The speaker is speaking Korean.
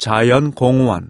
자연공원.